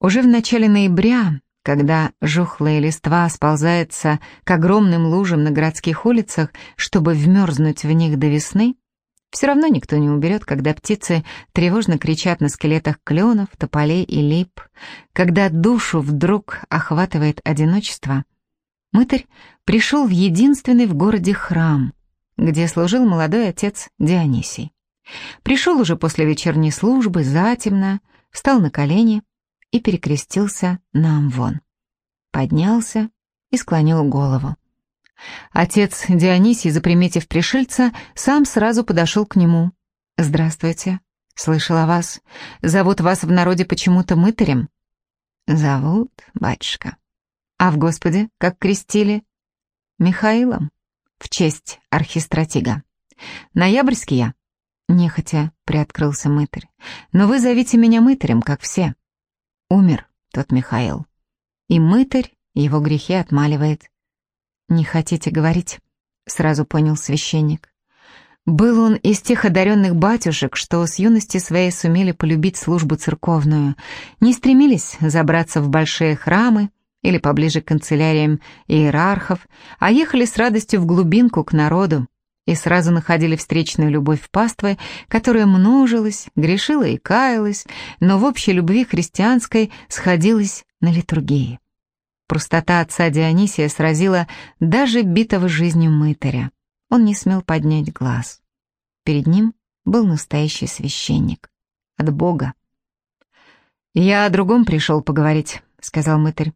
Уже в начале ноября, когда жухлая листва сползается к огромным лужам на городских улицах, чтобы вмерзнуть в них до весны, все равно никто не уберет, когда птицы тревожно кричат на скелетах кленов, тополей и лип, когда душу вдруг охватывает одиночество. Мытарь пришел в единственный в городе храм, где служил молодой отец Дионисий. Пришел уже после вечерней службы, затемно, встал на колени и перекрестился на Амвон. Поднялся и склонил голову. Отец Дионисий, заприметив пришельца, сам сразу подошел к нему. «Здравствуйте. Слышал о вас. Зовут вас в народе почему-то мытарем?» «Зовут, батюшка. А в Господе, как крестили?» «Михаилом. В честь архистратига. Ноябрьский я?» Нехотя приоткрылся мытарь. «Но вы зовите меня мытарем, как все. Умер тот Михаил. И мытарь его грехи отмаливает. «Не хотите говорить?» — сразу понял священник. Был он из тех одаренных батюшек, что с юности своей сумели полюбить службу церковную, не стремились забраться в большие храмы или поближе к канцеляриям иерархов, а ехали с радостью в глубинку к народу, и сразу находили встречную любовь в пастве, которая множилась, грешила и каялась, но в общей любви христианской сходилась на литургии. Простота отца Дионисия сразила даже битого жизнью мытаря. Он не смел поднять глаз. Перед ним был настоящий священник. От Бога. «Я о другом пришел поговорить», — сказал мытарь.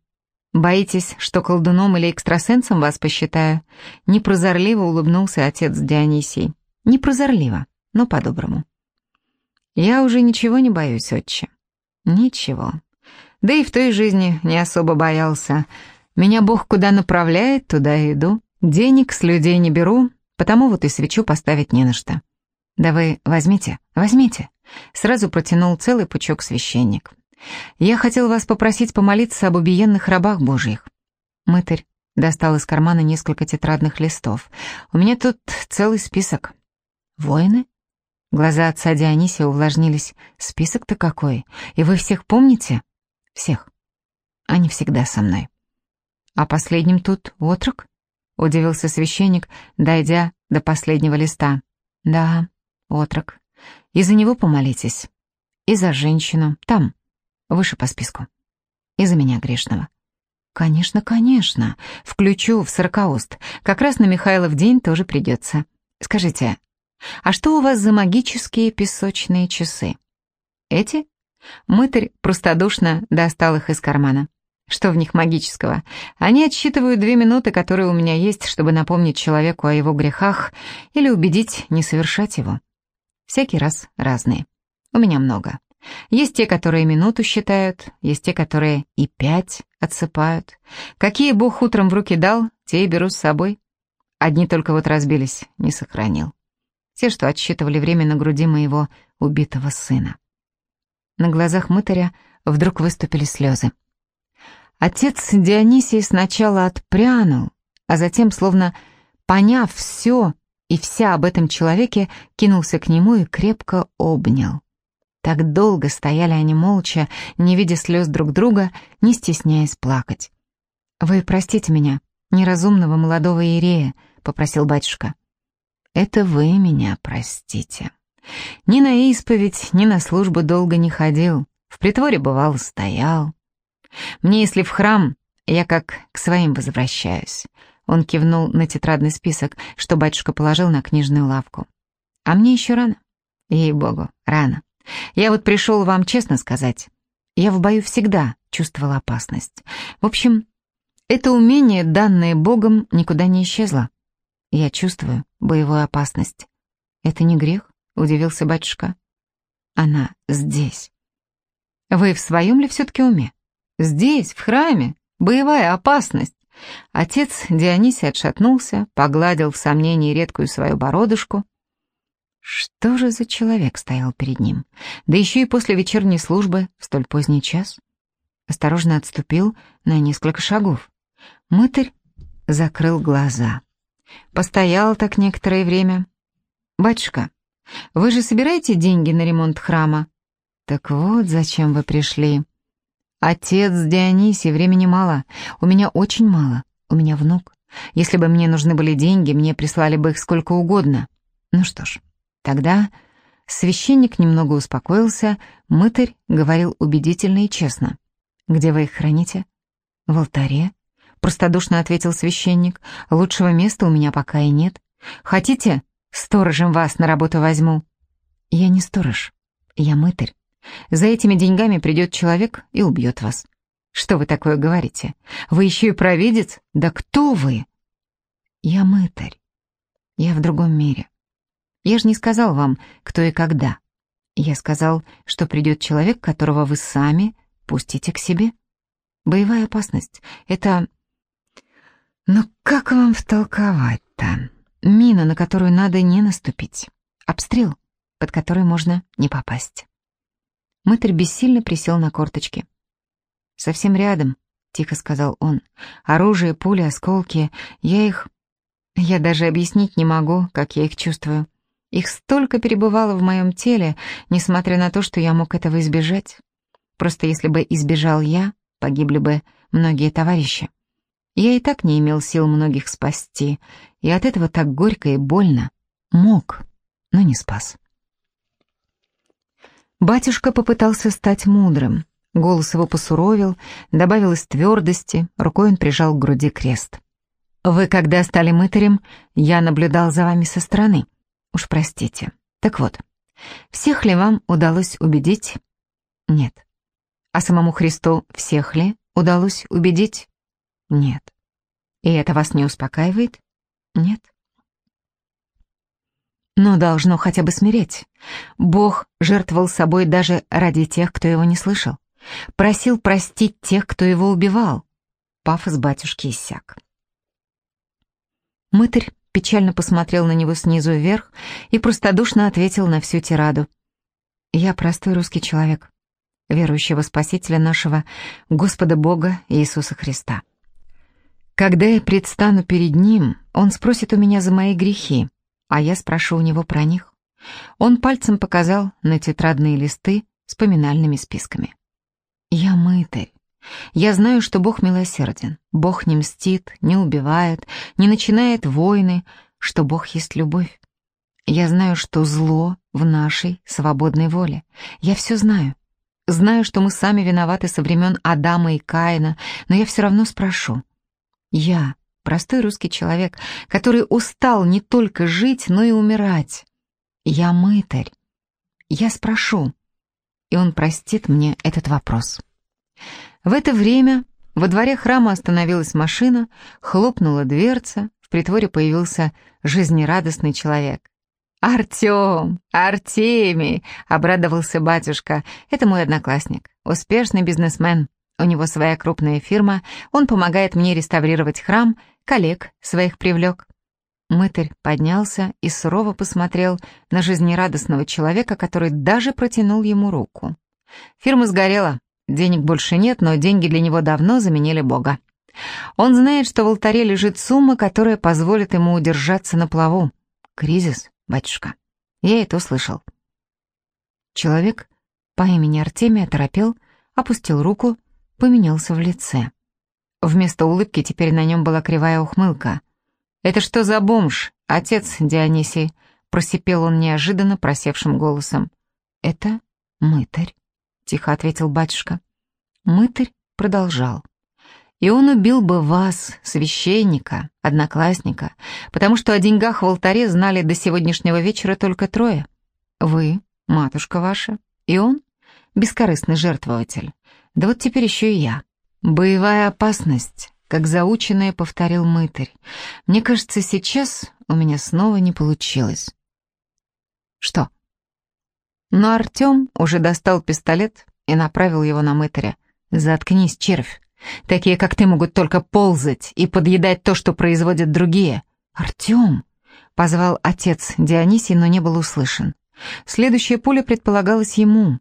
«Боитесь, что колдуном или экстрасенсом вас посчитаю?» Непрозорливо улыбнулся отец Дионисий. Непрозорливо, но по-доброму. «Я уже ничего не боюсь, отче. Ничего. Да и в той жизни не особо боялся. Меня Бог куда направляет, туда и иду. Денег с людей не беру, потому вот и свечу поставить не на что. Да вы возьмите, возьмите». Сразу протянул целый пучок священник. Я хотел вас попросить помолиться об убиенных рабах божьих». Мытарь достал из кармана несколько тетрадных листов. «У меня тут целый список». «Воины?» Глаза отца Дионисия увлажнились. «Список-то какой? И вы всех помните?» «Всех. Они всегда со мной». «А последним тут отрок?» — удивился священник, дойдя до последнего листа. «Да, отрок. И за него помолитесь. И за женщину. Там, Выше по списку. И за меня грешного. Конечно, конечно. Включу в сорокауст. Как раз на Михайлов день тоже придется. Скажите, а что у вас за магические песочные часы? Эти? Мытарь простодушно достал их из кармана. Что в них магического? Они отсчитывают две минуты, которые у меня есть, чтобы напомнить человеку о его грехах или убедить не совершать его. Всякий раз разные. У меня много. Есть те, которые минуту считают, есть те, которые и пять отсыпают. Какие Бог утром в руки дал, те и беру с собой. Одни только вот разбились, не сохранил. Те, что отсчитывали время на груди моего убитого сына. На глазах мытаря вдруг выступили слезы. Отец Дионисий сначала отпрянул, а затем, словно поняв все и вся об этом человеке, кинулся к нему и крепко обнял. Так долго стояли они молча, не видя слез друг друга, не стесняясь плакать. «Вы простите меня, неразумного молодого иерея», — попросил батюшка. «Это вы меня простите. Ни на исповедь, ни на службу долго не ходил, в притворе, бывал, стоял. Мне, если в храм, я как к своим возвращаюсь». Он кивнул на тетрадный список, что батюшка положил на книжную лавку. «А мне еще рано. Ей-богу, рано. Я вот пришел вам честно сказать. Я в бою всегда чувствовала опасность. В общем, это умение, данное Богом, никуда не исчезло. Я чувствую боевую опасность. Это не грех, удивился батюшка. Она здесь. Вы в своем ли все-таки уме? Здесь, в храме, боевая опасность. Отец Дионисий отшатнулся, погладил в сомнении редкую свою бородушку. Что же за человек стоял перед ним? Да еще и после вечерней службы в столь поздний час. Осторожно отступил на несколько шагов. Мытарь закрыл глаза. Постоял так некоторое время. «Батюшка, вы же собираете деньги на ремонт храма?» «Так вот, зачем вы пришли». «Отец Дионисий, времени мало. У меня очень мало. У меня внук. Если бы мне нужны были деньги, мне прислали бы их сколько угодно. Ну что ж, тогда...» Священник немного успокоился, мытарь говорил убедительно и честно. «Где вы их храните?» «В алтаре», — простодушно ответил священник. «Лучшего места у меня пока и нет. Хотите, сторожем вас на работу возьму?» «Я не сторож, я мытарь. За этими деньгами придет человек и убьет вас. Что вы такое говорите? Вы еще и провидец? Да кто вы? Я мытарь. Я в другом мире. Я же не сказал вам, кто и когда. Я сказал, что придет человек, которого вы сами пустите к себе. Боевая опасность — это... Но как вам втолковать-то? Мина, на которую надо не наступить. Обстрел, под который можно не попасть. Мытарь бессильно присел на корточки. «Совсем рядом», — тихо сказал он. «Оружие, пули, осколки. Я их... Я даже объяснить не могу, как я их чувствую. Их столько перебывало в моем теле, несмотря на то, что я мог этого избежать. Просто если бы избежал я, погибли бы многие товарищи. Я и так не имел сил многих спасти, и от этого так горько и больно. Мог, но не спас». Батюшка попытался стать мудрым. Голос его посуровил, добавилось твердости, рукой он прижал к груди крест. «Вы, когда стали мытарем, я наблюдал за вами со стороны. Уж простите. Так вот, всех ли вам удалось убедить? Нет. А самому Христу всех ли удалось убедить? Нет. И это вас не успокаивает? Нет но должно хотя бы смиреть. Бог жертвовал собой даже ради тех, кто его не слышал. Просил простить тех, кто его убивал. Пафос батюшки иссяк. Мытарь печально посмотрел на него снизу вверх и простодушно ответил на всю тираду. «Я простой русский человек, верующего Спасителя нашего, Господа Бога Иисуса Христа. Когда я предстану перед Ним, Он спросит у меня за мои грехи, а я спрошу у него про них. Он пальцем показал на тетрадные листы с поминальными списками. Я мытарь. Я знаю, что Бог милосерден. Бог не мстит, не убивает, не начинает войны, что Бог есть любовь. Я знаю, что зло в нашей свободной воле. Я все знаю. Знаю, что мы сами виноваты со времен Адама и Каина, но я все равно спрошу. Я, Простой русский человек, который устал не только жить, но и умирать. Я мытарь. Я спрошу, и он простит мне этот вопрос. В это время во дворе храма остановилась машина, хлопнула дверца, в притворе появился жизнерадостный человек. «Артем! Артемий!» — обрадовался батюшка. «Это мой одноклассник, успешный бизнесмен. У него своя крупная фирма, он помогает мне реставрировать храм, коллег своих привлек. Мытарь поднялся и сурово посмотрел на жизнерадостного человека, который даже протянул ему руку. Фирма сгорела, денег больше нет, но деньги для него давно заменили Бога. Он знает, что в алтаре лежит сумма, которая позволит ему удержаться на плаву. Кризис, батюшка. Я это услышал. Человек по имени Артемий оторопел, опустил руку, поменялся в лице. Вместо улыбки теперь на нем была кривая ухмылка. «Это что за бомж, отец Дионисий?» — просипел он неожиданно просевшим голосом. «Это мытарь», — тихо ответил батюшка. Мытарь продолжал. «И он убил бы вас, священника, одноклассника, потому что о деньгах в алтаре знали до сегодняшнего вечера только трое. Вы, матушка ваша, и он, бескорыстный жертвователь. Да вот теперь еще и я». «Боевая опасность», как заученное повторил мытарь. «Мне кажется, сейчас у меня снова не получилось». «Что?» Но Артем уже достал пистолет и направил его на мытаря. «Заткнись, червь. Такие, как ты, могут только ползать и подъедать то, что производят другие». «Артем!» — позвал отец Дионисий, но не был услышан. Следующая пуля предполагалась ему,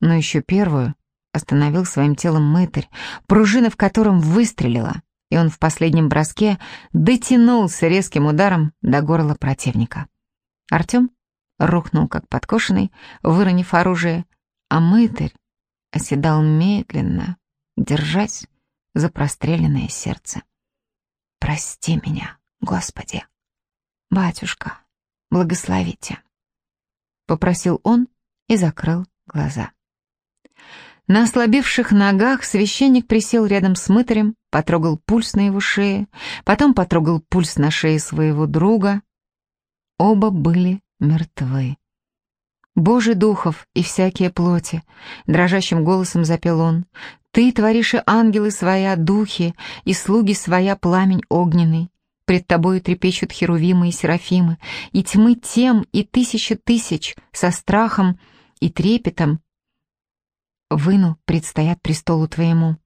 но еще первую остановил своим телом мытарь, пружина в котором выстрелила, и он в последнем броске дотянулся резким ударом до горла противника. Артем рухнул как подкошенный, выронив оружие, а мытарь оседал медленно, держась за простреленное сердце. «Прости меня, Господи! Батюшка, благословите!» Попросил он и закрыл глаза. На ослабевших ногах священник присел рядом с мытарем, потрогал пульс на его шее, потом потрогал пульс на шее своего друга. Оба были мертвы. «Боже духов и всякие плоти!» — дрожащим голосом запел он. «Ты творишь и ангелы своя духи, и слуги своя пламень огненный. Пред тобою трепещут херувимы и серафимы, и тьмы тем и тысячи тысяч со страхом и трепетом выну предстоят престолу твоему.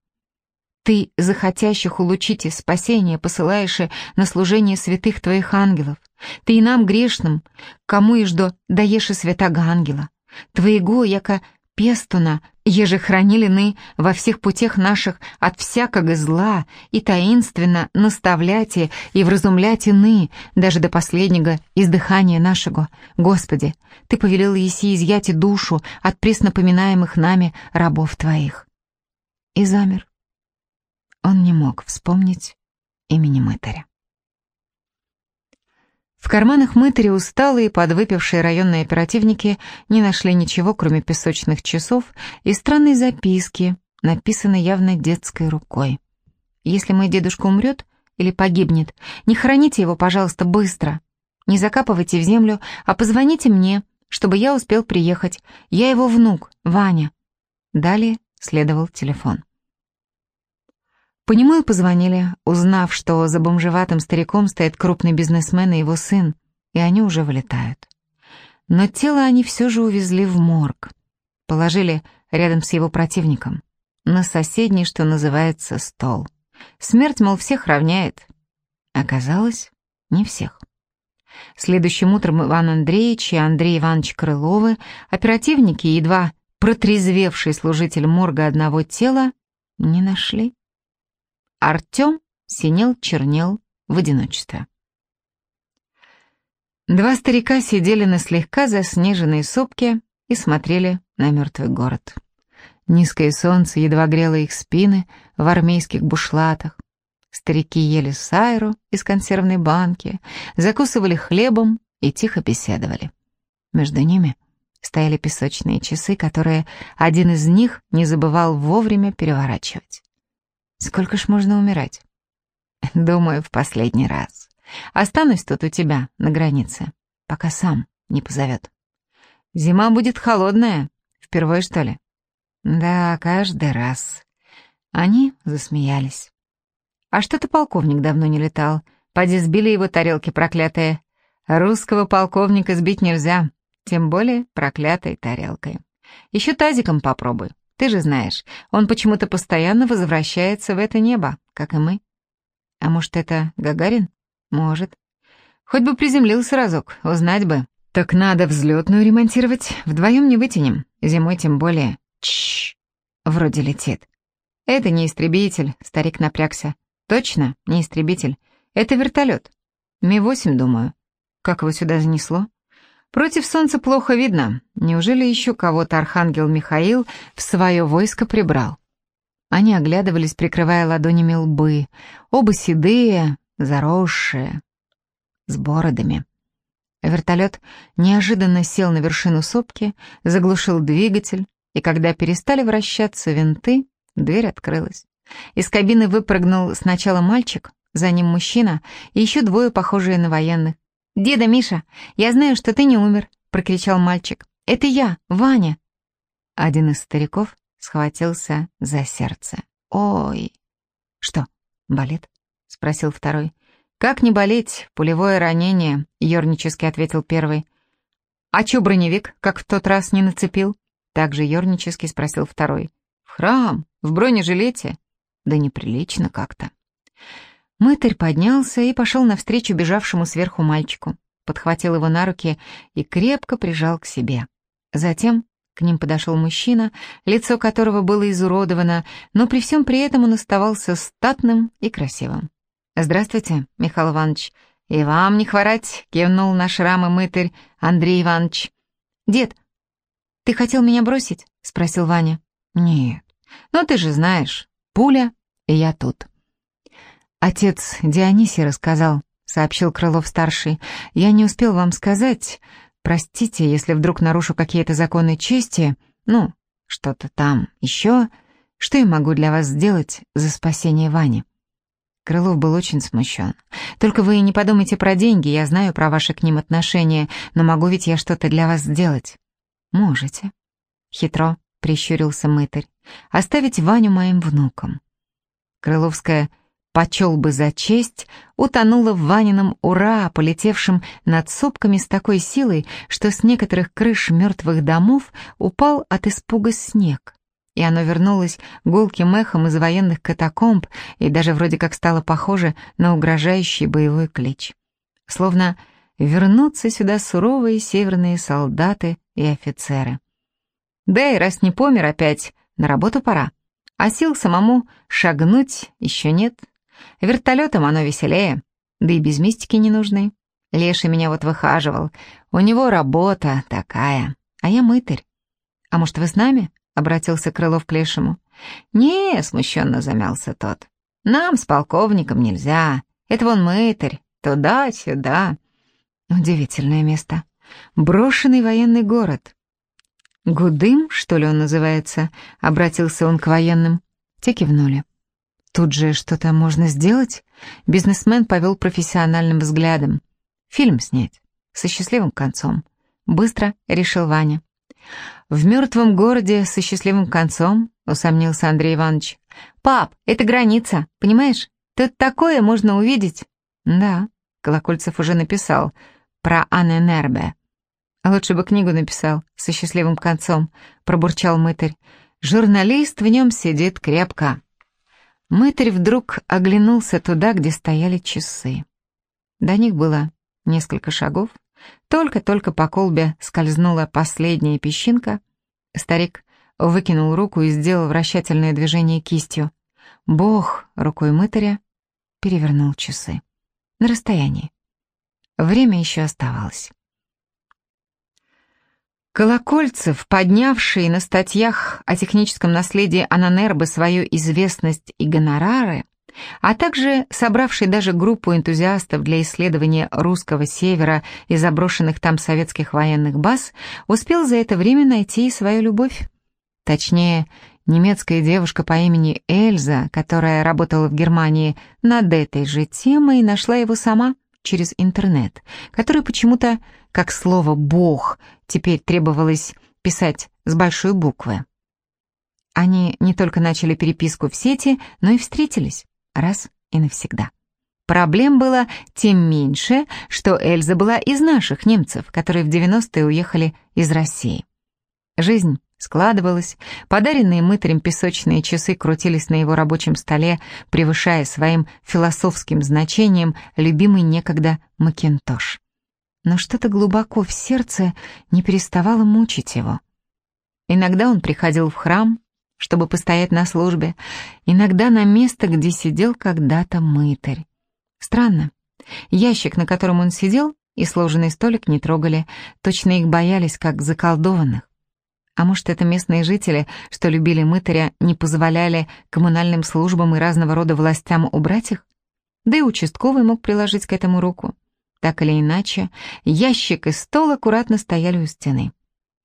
Ты, захотящих улучить спасение, посылаешь на служение святых твоих ангелов. Ты и нам, грешным, кому и ждо даешь и святого ангела. Твоего, яко пестуна, еже хранили ны во всех путях наших от всякого зла, и таинственно наставляйте и вразумляйте ны, даже до последнего издыхания нашего. Господи, Ты повелел Еси изъять душу от преснопоминаемых нами рабов Твоих. И замер. Он не мог вспомнить имени мытаря. В карманах мытаря усталые, подвыпившие районные оперативники не нашли ничего, кроме песочных часов и странной записки, написанной явно детской рукой. «Если мой дедушка умрет или погибнет, не храните его, пожалуйста, быстро. Не закапывайте в землю, а позвоните мне, чтобы я успел приехать. Я его внук, Ваня». Далее следовал телефон. По нему и позвонили, узнав, что за бомжеватым стариком стоит крупный бизнесмен и его сын, и они уже вылетают. Но тело они все же увезли в морг. Положили рядом с его противником, на соседний, что называется, стол. Смерть, мол, всех равняет. Оказалось, не всех. Следующим утром Иван Андреевич и Андрей Иванович Крыловы, оперативники едва протрезвевший служитель морга одного тела, не нашли. Артем синел-чернел в одиночестве. Два старика сидели на слегка заснеженной сопке и смотрели на мертвый город. Низкое солнце едва грело их спины в армейских бушлатах. Старики ели сайру из консервной банки, закусывали хлебом и тихо беседовали. Между ними стояли песочные часы, которые один из них не забывал вовремя переворачивать. Сколько ж можно умирать? Думаю, в последний раз. Останусь тут у тебя, на границе, пока сам не позовет. Зима будет холодная. Впервые, что ли? Да, каждый раз. Они засмеялись. А что-то полковник давно не летал. Поди сбили его тарелки проклятые. Русского полковника сбить нельзя, тем более проклятой тарелкой. Еще тазиком попробуй. Ты же знаешь, он почему-то постоянно возвращается в это небо, как и мы. А может, это Гагарин? Может. Хоть бы приземлился разок, узнать бы. Так надо взлетную ремонтировать, вдвоем не вытянем, зимой тем более. Чш, вроде летит. Это не истребитель, старик напрягся. Точно, не истребитель. Это вертолет. Ми-8, думаю. Как его сюда занесло? Против солнца плохо видно. Неужели еще кого-то архангел Михаил в свое войско прибрал? Они оглядывались, прикрывая ладонями лбы. Оба седые, заросшие, с бородами. Вертолет неожиданно сел на вершину сопки, заглушил двигатель, и когда перестали вращаться винты, дверь открылась. Из кабины выпрыгнул сначала мальчик, за ним мужчина и еще двое похожие на военных. «Деда Миша, я знаю, что ты не умер», — прокричал мальчик. «Это я, Ваня». Один из стариков схватился за сердце. «Ой!» «Что, болит?» — спросил второй. «Как не болеть? Пулевое ранение», — ернически ответил первый. «А чё броневик, как в тот раз не нацепил?» Также ернически спросил второй. «В храм? В бронежилете?» «Да неприлично как-то». Мытарь поднялся и пошел навстречу бежавшему сверху мальчику, подхватил его на руки и крепко прижал к себе. Затем к ним подошел мужчина, лицо которого было изуродовано, но при всем при этом он оставался статным и красивым. «Здравствуйте, Михаил Иванович. И вам не хворать», — кивнул на шрамы мытарь Андрей Иванович. «Дед, ты хотел меня бросить?» — спросил Ваня. «Нет, но ты же знаешь, Пуля, и я тут. Отец Дионисий рассказал, сообщил Крылов-старший. Я не успел вам сказать. Простите, если вдруг нарушу какие-то законы чести. Ну, что-то там еще. Что я могу для вас сделать за спасение Вани?» Крылов был очень смущен. «Только вы не подумайте про деньги, я знаю про ваши к ним отношения, но могу ведь я что-то для вас сделать?» «Можете». Хитро прищурился мытарь. «Оставить Ваню моим внукам». Крыловская почел бы за честь, утонула в Ванином «Ура!», полетевшем над сопками с такой силой, что с некоторых крыш мертвых домов упал от испуга снег. И оно вернулось гулким эхом из военных катакомб и даже вроде как стало похоже на угрожающий боевой клич. Словно вернутся сюда суровые северные солдаты и офицеры. Да и раз не помер опять, на работу пора. А сил самому шагнуть еще нет. Вертолетом оно веселее, да и без мистики не нужны. Леша меня вот выхаживал. У него работа такая, а я мытарь. А может, вы с нами? Обратился Крылов к Лешему. Не, смущенно замялся тот. Нам с полковником нельзя. Это вон мытарь. Туда-сюда. Удивительное место. Брошенный военный город. «Гудым, что ли он называется?» — обратился он к военным. Те кивнули. «Тут же что-то можно сделать?» Бизнесмен повел профессиональным взглядом. «Фильм снять. Со счастливым концом». Быстро решил Ваня. «В мертвом городе со счастливым концом?» — усомнился Андрей Иванович. «Пап, это граница, понимаешь? Тут такое можно увидеть». «Да», — Колокольцев уже написал, про Анненербе. «Лучше бы книгу написал со счастливым концом», — пробурчал мытарь. «Журналист в нем сидит крепко». Мытарь вдруг оглянулся туда, где стояли часы. До них было несколько шагов. Только-только по колбе скользнула последняя песчинка. Старик выкинул руку и сделал вращательное движение кистью. Бог рукой мытаря перевернул часы. На расстоянии. Время еще оставалось. Колокольцев, поднявший на статьях о техническом наследии Ананербы свою известность и гонорары, а также собравший даже группу энтузиастов для исследования русского севера и заброшенных там советских военных баз, успел за это время найти и свою любовь. Точнее, немецкая девушка по имени Эльза, которая работала в Германии над этой же темой, нашла его сама через интернет, который почему-то, как слово «бог», теперь требовалось писать с большой буквы. Они не только начали переписку в сети, но и встретились раз и навсегда. Проблем было тем меньше, что Эльза была из наших немцев, которые в 90-е уехали из России. Жизнь складывалась, подаренные мытарем песочные часы крутились на его рабочем столе, превышая своим философским значением любимый некогда Макинтош но что-то глубоко в сердце не переставало мучить его. Иногда он приходил в храм, чтобы постоять на службе, иногда на место, где сидел когда-то мытарь. Странно, ящик, на котором он сидел, и сложенный столик не трогали, точно их боялись, как заколдованных. А может, это местные жители, что любили мытаря, не позволяли коммунальным службам и разного рода властям убрать их? Да и участковый мог приложить к этому руку. Так или иначе, ящик и стол аккуратно стояли у стены.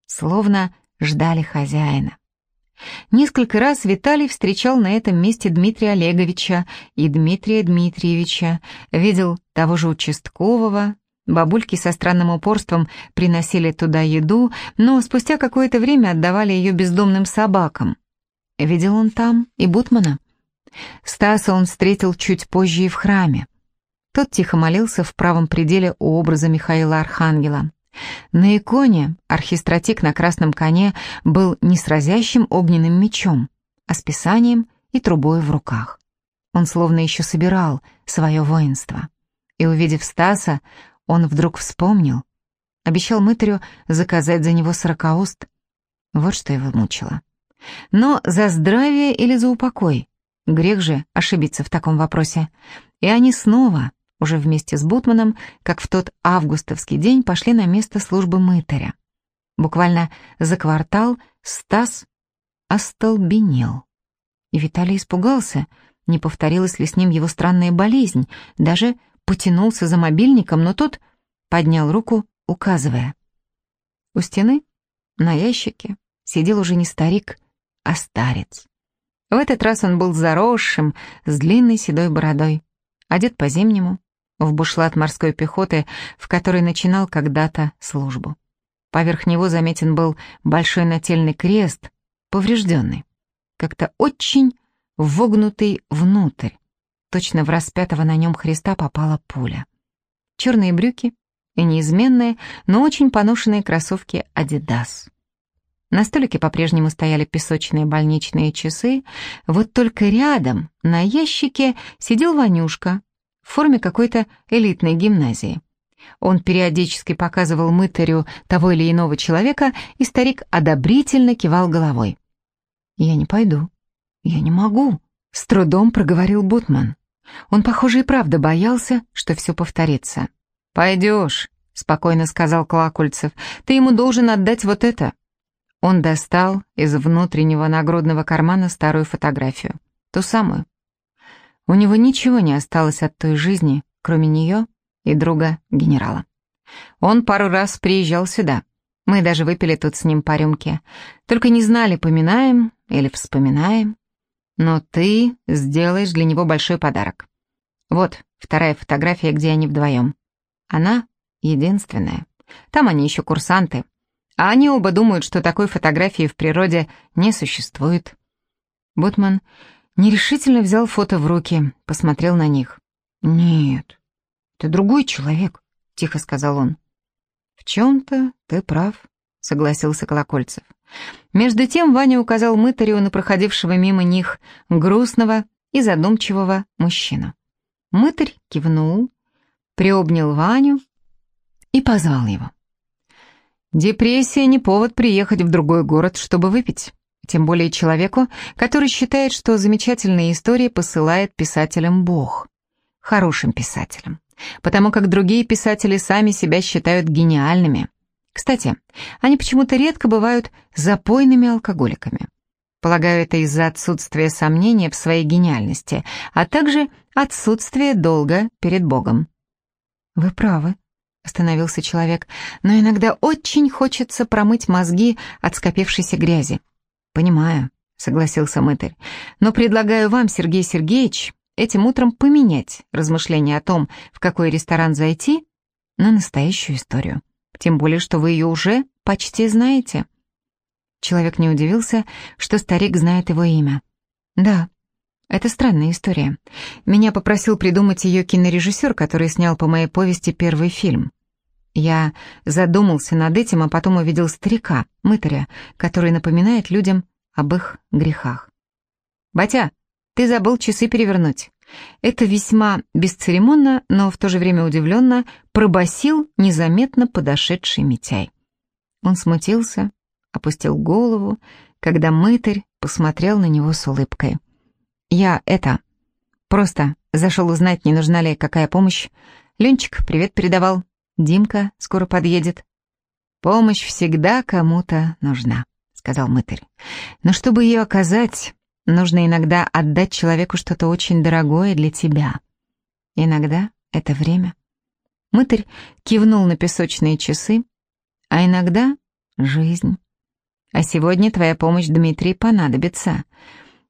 Словно ждали хозяина. Несколько раз Виталий встречал на этом месте Дмитрия Олеговича и Дмитрия Дмитриевича, видел того же участкового, бабульки со странным упорством приносили туда еду, но спустя какое-то время отдавали ее бездомным собакам. Видел он там и Бутмана. Стаса он встретил чуть позже и в храме. Тот тихо молился в правом пределе у образа Михаила Архангела. На иконе архистратик на красном коне был не с разящим огненным мечом, а с писанием и трубой в руках. Он словно еще собирал свое воинство. И, увидев Стаса, он вдруг вспомнил. Обещал мытарю заказать за него сорокауст. Вот что его мучило. Но за здравие или за упокой? Грех же ошибиться в таком вопросе. И они снова уже вместе с Бутманом, как в тот августовский день, пошли на место службы мытаря. Буквально за квартал Стас остолбенел. И Виталий испугался, не повторилась ли с ним его странная болезнь, даже потянулся за мобильником, но тот поднял руку, указывая. У стены, на ящике, сидел уже не старик, а старец. В этот раз он был заросшим, с длинной седой бородой, одет по-зимнему, в бушлат морской пехоты, в которой начинал когда-то службу. Поверх него заметен был большой нательный крест, поврежденный, как-то очень вогнутый внутрь. Точно в распятого на нем Христа попала пуля. Черные брюки и неизменные, но очень поношенные кроссовки «Адидас». На столике по-прежнему стояли песочные больничные часы, вот только рядом, на ящике, сидел Ванюшка в форме какой-то элитной гимназии. Он периодически показывал мытарю того или иного человека, и старик одобрительно кивал головой. «Я не пойду. Я не могу», — с трудом проговорил Бутман. Он, похоже, и правда боялся, что все повторится. «Пойдешь», — спокойно сказал Колокольцев. «Ты ему должен отдать вот это». Он достал из внутреннего нагрудного кармана старую фотографию. Ту самую. У него ничего не осталось от той жизни, кроме нее и друга генерала. Он пару раз приезжал сюда. Мы даже выпили тут с ним по рюмке. Только не знали, поминаем или вспоминаем. Но ты сделаешь для него большой подарок. Вот вторая фотография, где они вдвоем. Она единственная. Там они еще курсанты. А они оба думают, что такой фотографии в природе не существует. Бутман нерешительно взял фото в руки, посмотрел на них. «Нет, ты другой человек», — тихо сказал он. «В чем-то ты прав», — согласился Колокольцев. Между тем Ваня указал мытарю на проходившего мимо них грустного и задумчивого мужчину. Мытарь кивнул, приобнял Ваню и позвал его. Депрессия не повод приехать в другой город, чтобы выпить. Тем более человеку, который считает, что замечательные истории посылает писателям Бог. Хорошим писателям. Потому как другие писатели сами себя считают гениальными. Кстати, они почему-то редко бывают запойными алкоголиками. Полагаю, это из-за отсутствия сомнения в своей гениальности, а также отсутствия долга перед Богом. «Вы правы», остановился человек, но иногда очень хочется промыть мозги от скопившейся грязи. Понимаю, согласился мытарь, но предлагаю вам, Сергей Сергеевич, этим утром поменять размышления о том, в какой ресторан зайти, на настоящую историю. Тем более, что вы ее уже почти знаете. Человек не удивился, что старик знает его имя. Да, это странная история. Меня попросил придумать ее кинорежиссер, который снял по моей повести первый фильм. Я задумался над этим, а потом увидел старика, мытаря, который напоминает людям об их грехах. «Батя, ты забыл часы перевернуть». Это весьма бесцеремонно, но в то же время удивленно пробасил незаметно подошедший Митяй. Он смутился, опустил голову, когда мытарь посмотрел на него с улыбкой. «Я это... Просто зашел узнать, не нужна ли какая помощь. Ленчик привет передавал. Димка скоро подъедет. Помощь всегда кому-то нужна, сказал мытарь. Но чтобы ее оказать, нужно иногда отдать человеку что-то очень дорогое для тебя. Иногда это время. Мытарь кивнул на песочные часы, а иногда жизнь. А сегодня твоя помощь, Дмитрий, понадобится.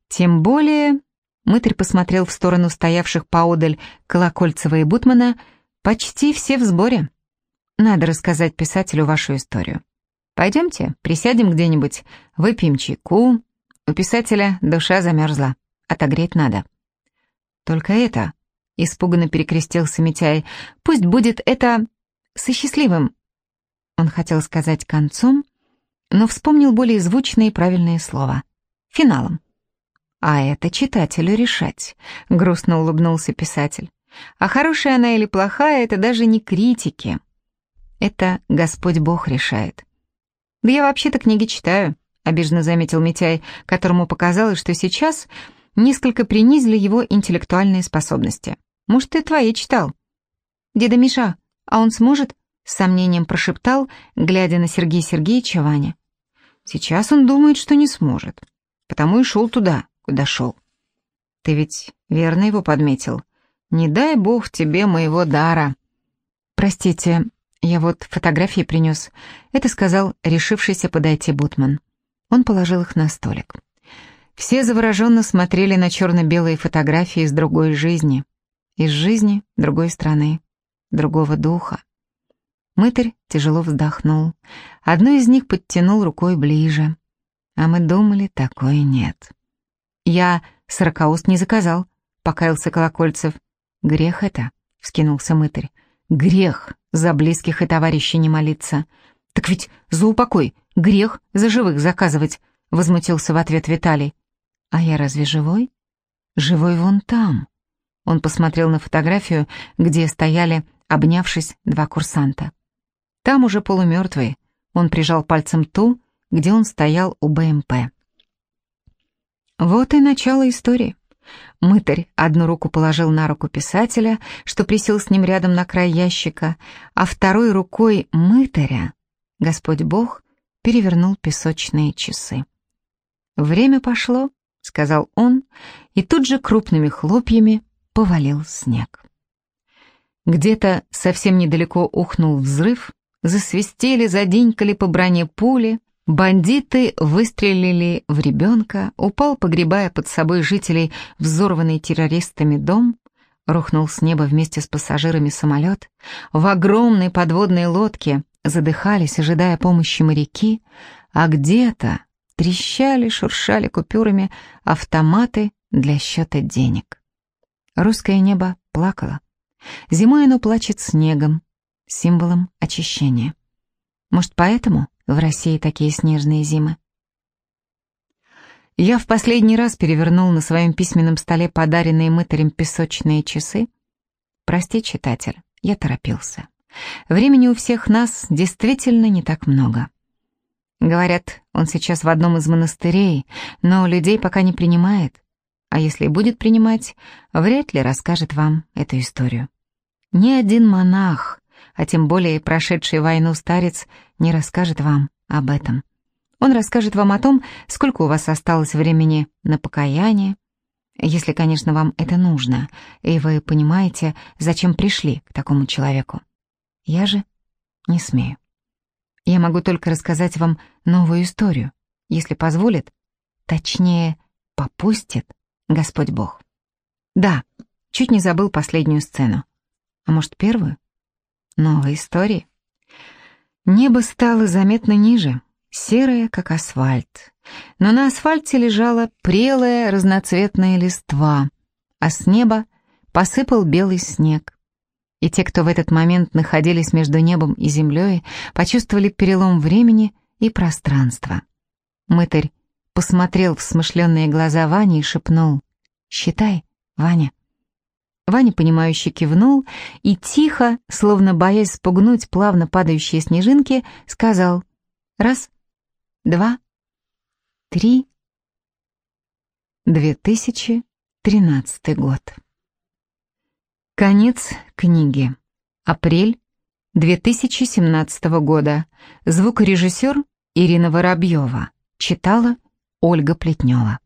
Тем более, мытарь посмотрел в сторону стоявших поодаль Колокольцева и Бутмана, почти все в сборе. Надо рассказать писателю вашу историю. Пойдемте, присядем где-нибудь, выпьем чайку. У писателя душа замерзла, отогреть надо. Только это, испуганно перекрестился Митяй, пусть будет это со счастливым. Он хотел сказать концом, но вспомнил более звучные и правильные слова. Финалом. А это читателю решать, грустно улыбнулся писатель. А хорошая она или плохая, это даже не критики. Это Господь Бог решает. Да я вообще-то книги читаю, обиженно заметил Митяй, которому показалось, что сейчас несколько принизили его интеллектуальные способности. Может, ты твои читал? Деда Миша, а он сможет? С сомнением прошептал, глядя на Сергея Сергеевича Ваня. Сейчас он думает, что не сможет. Потому и шел туда, куда шел. Ты ведь верно его подметил? Не дай бог тебе моего дара. Простите, я вот фотографии принес. Это сказал решившийся подойти Бутман. Он положил их на столик. Все завороженно смотрели на черно-белые фотографии из другой жизни. Из жизни другой страны, другого духа. Мытарь тяжело вздохнул. Одну из них подтянул рукой ближе. А мы думали, такой нет. Я сорокауст не заказал, покаялся Колокольцев. Грех это, вскинулся мытарь. Грех за близких и товарищей не молиться. Так ведь за упокой, грех за живых заказывать, возмутился в ответ Виталий. А я разве живой? Живой вон там. Он посмотрел на фотографию, где стояли, обнявшись, два курсанта. Там уже полумертвые. Он прижал пальцем ту, где он стоял у БМП. Вот и начало истории. Мытарь одну руку положил на руку писателя, что присел с ним рядом на край ящика, а второй рукой мытаря, Господь Бог, перевернул песочные часы. «Время пошло», — сказал он, и тут же крупными хлопьями повалил снег. Где-то совсем недалеко ухнул взрыв, Засвистели, заденькали по броне пули, бандиты выстрелили в ребенка, упал, погребая под собой жителей взорванный террористами дом, рухнул с неба вместе с пассажирами самолет, в огромной подводной лодке задыхались, ожидая помощи моряки, а где-то трещали, шуршали купюрами автоматы для счета денег. Русское небо плакало. Зимой оно плачет снегом, символом очищения. Может, поэтому в России такие снежные зимы? Я в последний раз перевернул на своем письменном столе подаренные мытарем песочные часы. Прости, читатель, я торопился. Времени у всех нас действительно не так много. Говорят, он сейчас в одном из монастырей, но людей пока не принимает. А если будет принимать, вряд ли расскажет вам эту историю. Ни один монах а тем более прошедший войну старец не расскажет вам об этом. Он расскажет вам о том, сколько у вас осталось времени на покаяние, если, конечно, вам это нужно, и вы понимаете, зачем пришли к такому человеку. Я же не смею. Я могу только рассказать вам новую историю, если позволит, точнее, попустит Господь Бог. Да, чуть не забыл последнюю сцену. А может, первую? новой истории. Небо стало заметно ниже, серое, как асфальт. Но на асфальте лежала прелая разноцветная листва, а с неба посыпал белый снег. И те, кто в этот момент находились между небом и землей, почувствовали перелом времени и пространства. Мытарь посмотрел в смышленные глаза Вани и шепнул «Считай, Ваня». Ваня, понимающе кивнул и тихо, словно боясь спугнуть плавно падающие снежинки, сказал «Раз, два, три». 2013 год. Конец книги. Апрель 2017 года. Звукорежиссер Ирина Воробьева. Читала Ольга Плетнева.